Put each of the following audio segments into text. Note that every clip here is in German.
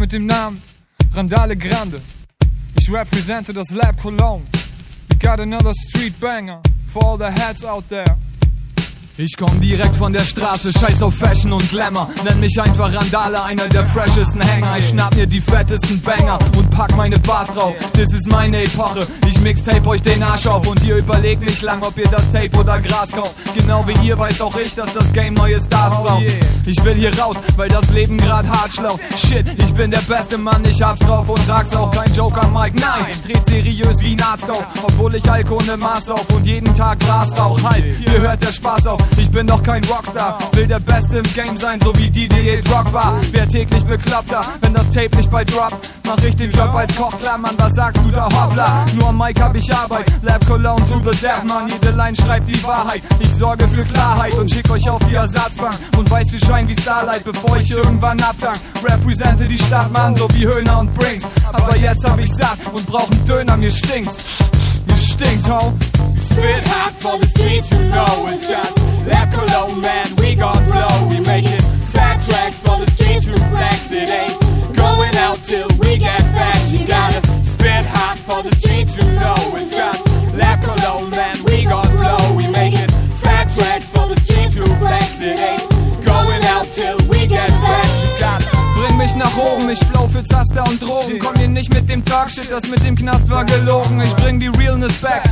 mit dem Namen Randale Grande. Ich represente das Lab Cologne. We got another street banger for all the heads out there. Ich komm direkt von der Straße, scheiß auf Fashion und Glamour. Nenn mich einfach Randale, einer der freshesten Hänger. Ich schnapp mir die fettesten Banger und pack meine Bars drauf. Das ist meine Epoche. Ich mixtape euch den Arsch auf und ihr überlegt nicht lang, ob ihr das Tape oder Gras kauft. Genau wie ihr weiß auch ich, dass das Game neue Stars braucht. Ich will hier raus, weil das Leben grad hart schlaucht. Shit, ich bin der beste Mann, ich hab's drauf und sag's auch kein Joker, Mike. Nein, dreht seriös wie ein Arzt auf, obwohl ich Alkohol im Maß auf und jeden Tag Gras rauch. Halt, hier hört der Spaß auf. Ich bin doch kein Rockstar, will der Beste im Game sein, so wie DJ Drogba. Wer täglich bekloppter, wenn das Tape nicht bei Drop, mach ich den Job als Koch klar, Mann, was sagst du da, hoppla? Nur am Mic hab ich Arbeit, Lab Cologne to the death, man, jede Line schreibt die Wahrheit. Ich sorge für Klarheit und schick euch auf die Ersatzbank und weiß wie Schein wie Starlight, bevor ich irgendwann abdank. Represente die Stadt, Mann, so wie Höhner und Brinks. Aber jetzt hab ich satt und brauch einen Döner, mir stinkt's. Mir stinkt's, ho. Spit hot for the streets, you know for the streets to flex. It ain't going out till we get fat. You gotta spit hot for the streets, you know it's just Lab Cologne, man, we gon' blow. We making fat tracks for the streets to flex. It ain't going out till we get fat. You gotta Bring mich nach oben, ich flow für Zaster und Drogen. Komm hier nicht mit dem Talkshit, das mit dem Knast war gelogen. Ich bring die Realness back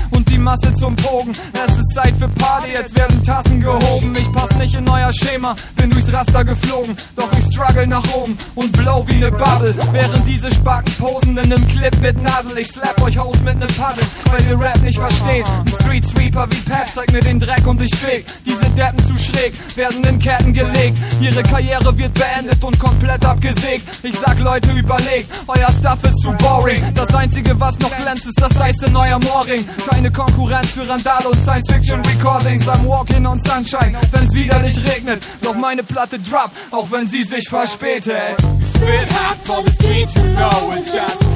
Masse zum Bogen. Es ist Zeit für Party, jetzt werden Tassen gehoben. Ich pass nicht in euer Schema, bin durchs Raster geflogen. Doch ich struggle nach oben und blow wie ne Bubble. Während diese Spacken posen in nem Clip mit Nadel. Ich slap euch Haus mit nem Paddel, weil ihr Rap nicht versteht. Ein Street Sweeper wie Pat zeigt mir den Dreck und ich feg. Diese Deppen zu schräg, werden in Ketten gelegt. Ihre Karriere wird beendet und komplett abgesägt. Ich sag Leute, überlegt, euer Stuff ist zu boring. Das einzige, was noch glänzt, ist das Eis in euer Mooring. Keine Konkurrenz für Randale und Science Fiction Recordings. I'm walking on sunshine, wenn's widerlich regnet. Doch meine Platte droppt, auch wenn sie sich verspätet. spit hot for the streets, you know it's just.